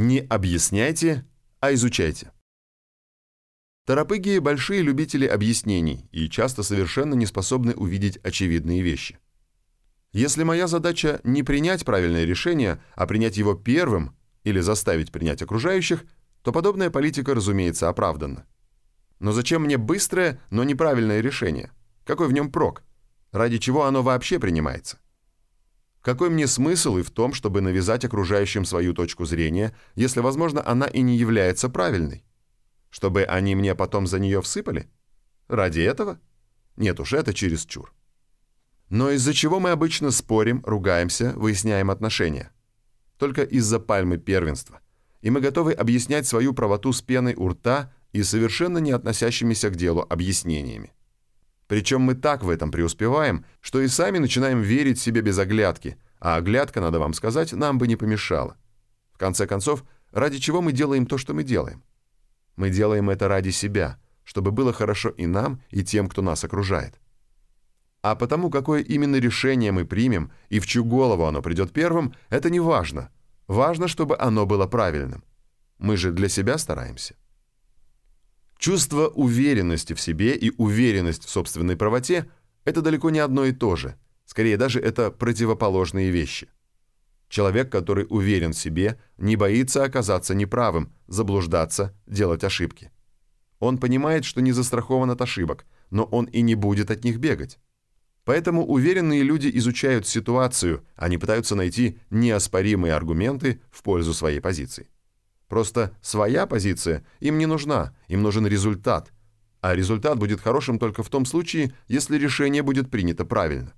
Не объясняйте, а изучайте. Торопыги – большие любители объяснений и часто совершенно не способны увидеть очевидные вещи. Если моя задача не принять правильное решение, а принять его первым или заставить принять окружающих, то подобная политика, разумеется, оправданна. Но зачем мне быстрое, но неправильное решение? Какой в нем прок? Ради чего оно вообще принимается? Какой мне смысл и в том, чтобы навязать окружающим свою точку зрения, если, возможно, она и не является правильной? Чтобы они мне потом за нее всыпали? Ради этого? Нет уж, это чересчур. Но из-за чего мы обычно спорим, ругаемся, выясняем отношения? Только из-за пальмы первенства. И мы готовы объяснять свою правоту с пеной у рта и совершенно не относящимися к делу объяснениями. Причем мы так в этом преуспеваем, что и сами начинаем верить себе без оглядки, а оглядка, надо вам сказать, нам бы не помешала. В конце концов, ради чего мы делаем то, что мы делаем? Мы делаем это ради себя, чтобы было хорошо и нам, и тем, кто нас окружает. А потому, какое именно решение мы примем и в чью голову оно придет первым, это не важно. Важно, чтобы оно было правильным. Мы же для себя стараемся. Чувство уверенности в себе и уверенность в собственной правоте – это далеко не одно и то же. Скорее даже это противоположные вещи. Человек, который уверен в себе, не боится оказаться неправым, заблуждаться, делать ошибки. Он понимает, что не застрахован от ошибок, но он и не будет от них бегать. Поэтому уверенные люди изучают ситуацию, они пытаются найти неоспоримые аргументы в пользу своей позиции. Просто своя позиция им не нужна, им нужен результат. А результат будет хорошим только в том случае, если решение будет принято правильно.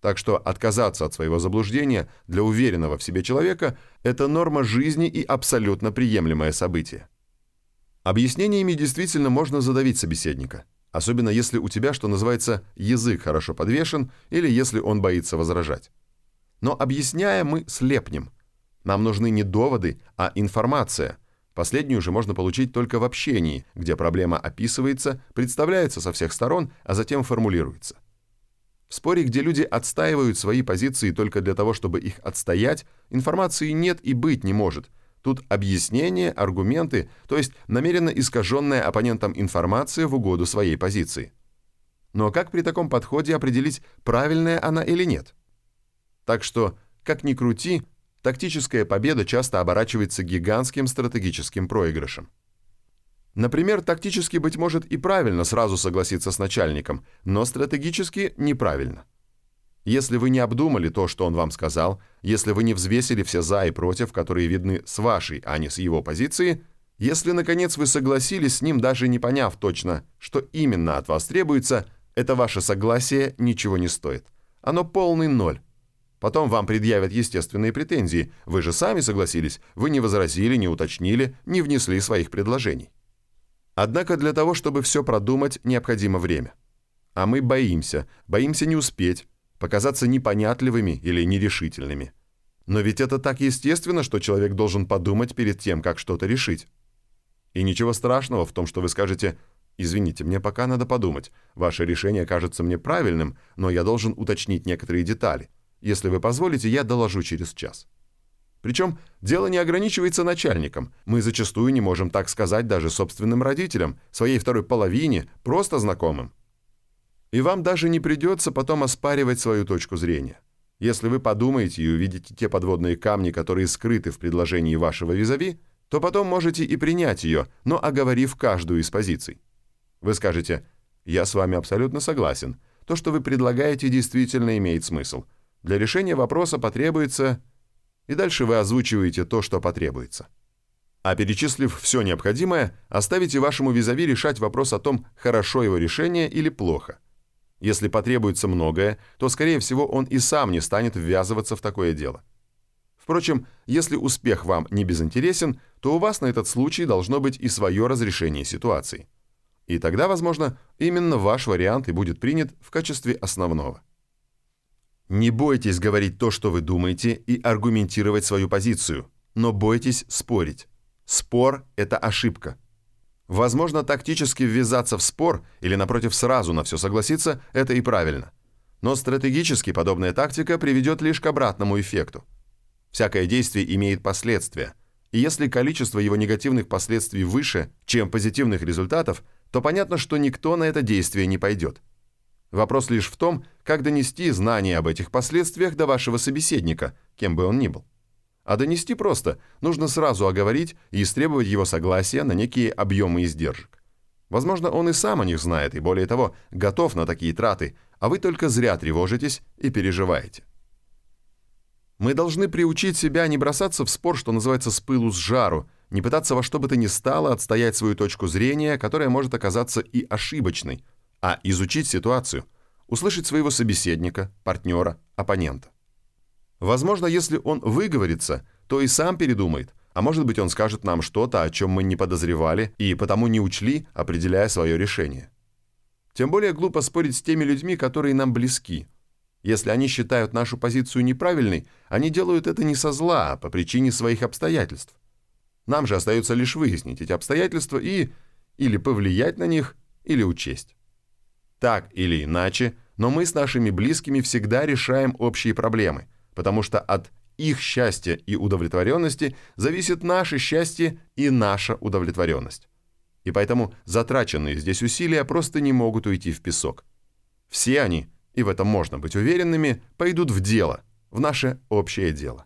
Так что отказаться от своего заблуждения для уверенного в себе человека – это норма жизни и абсолютно приемлемое событие. Объяснениями действительно можно задавить собеседника, особенно если у тебя, что называется, язык хорошо подвешен или если он боится возражать. Но объясняя, мы слепнем – нам нужны не доводы, а информация. Последнюю же можно получить только в общении, где проблема описывается, представляется со всех сторон, а затем формулируется. В споре, где люди отстаивают свои позиции только для того, чтобы их отстоять, информации нет и быть не может. Тут объяснение, аргументы, то есть намеренно искаженная оппонентом информация в угоду своей позиции. Но как при таком подходе определить, правильная она или нет? Так что, как ни крути, тактическая победа часто оборачивается гигантским стратегическим проигрышем. Например, тактически, быть может, и правильно сразу согласиться с начальником, но стратегически неправильно. Если вы не обдумали то, что он вам сказал, если вы не взвесили все «за» и «против», которые видны с вашей, а не с его позиции, если, наконец, вы согласились с ним, даже не поняв точно, что именно от вас требуется, это ваше согласие ничего не стоит. Оно полный ноль. Потом вам предъявят естественные претензии. Вы же сами согласились, вы не возразили, не уточнили, не внесли своих предложений. Однако для того, чтобы все продумать, необходимо время. А мы боимся, боимся не успеть, показаться непонятливыми или нерешительными. Но ведь это так естественно, что человек должен подумать перед тем, как что-то решить. И ничего страшного в том, что вы скажете «Извините, мне пока надо подумать. Ваше решение кажется мне правильным, но я должен уточнить некоторые детали. Если вы позволите, я доложу через час. Причем дело не ограничивается начальником. Мы зачастую не можем так сказать даже собственным родителям, своей второй половине, просто знакомым. И вам даже не придется потом оспаривать свою точку зрения. Если вы подумаете и увидите те подводные камни, которые скрыты в предложении вашего визави, то потом можете и принять ее, но оговорив каждую из позиций. Вы скажете «Я с вами абсолютно согласен. То, что вы предлагаете, действительно имеет смысл. Для решения вопроса потребуется... И дальше вы озвучиваете то, что потребуется. А перечислив все необходимое, оставите вашему визави решать вопрос о том, хорошо его решение или плохо. Если потребуется многое, то, скорее всего, он и сам не станет ввязываться в такое дело. Впрочем, если успех вам не безинтересен, то у вас на этот случай должно быть и свое разрешение ситуации. И тогда, возможно, именно ваш вариант и будет принят в качестве основного. Не бойтесь говорить то, что вы думаете, и аргументировать свою позицию, но бойтесь спорить. Спор – это ошибка. Возможно, тактически ввязаться в спор или, напротив, сразу на все согласиться – это и правильно. Но стратегически подобная тактика приведет лишь к обратному эффекту. Всякое действие имеет последствия, И если количество его негативных последствий выше, чем позитивных результатов, то понятно, что никто на это действие не пойдет. Вопрос лишь в том, как донести знания об этих последствиях до вашего собеседника, кем бы он ни был. А донести просто, нужно сразу оговорить и истребовать его согласия на некие объемы издержек. Возможно, он и сам о них знает, и более того, готов на такие траты, а вы только зря тревожитесь и переживаете. Мы должны приучить себя не бросаться в спор, что называется, с пылу с жару, не пытаться во что бы то ни стало отстоять свою точку зрения, которая может оказаться и ошибочной, а изучить ситуацию, услышать своего собеседника, партнера, оппонента. Возможно, если он выговорится, то и сам передумает, а может быть он скажет нам что-то, о чем мы не подозревали и потому не учли, определяя свое решение. Тем более глупо спорить с теми людьми, которые нам близки. Если они считают нашу позицию неправильной, они делают это не со зла, а по причине своих обстоятельств. Нам же остается лишь выяснить эти обстоятельства и или повлиять на них, или учесть. Так или иначе, но мы с нашими близкими всегда решаем общие проблемы, потому что от их счастья и удовлетворенности зависит наше счастье и наша удовлетворенность. И поэтому затраченные здесь усилия просто не могут уйти в песок. Все они, и в этом можно быть уверенными, пойдут в дело, в наше общее дело.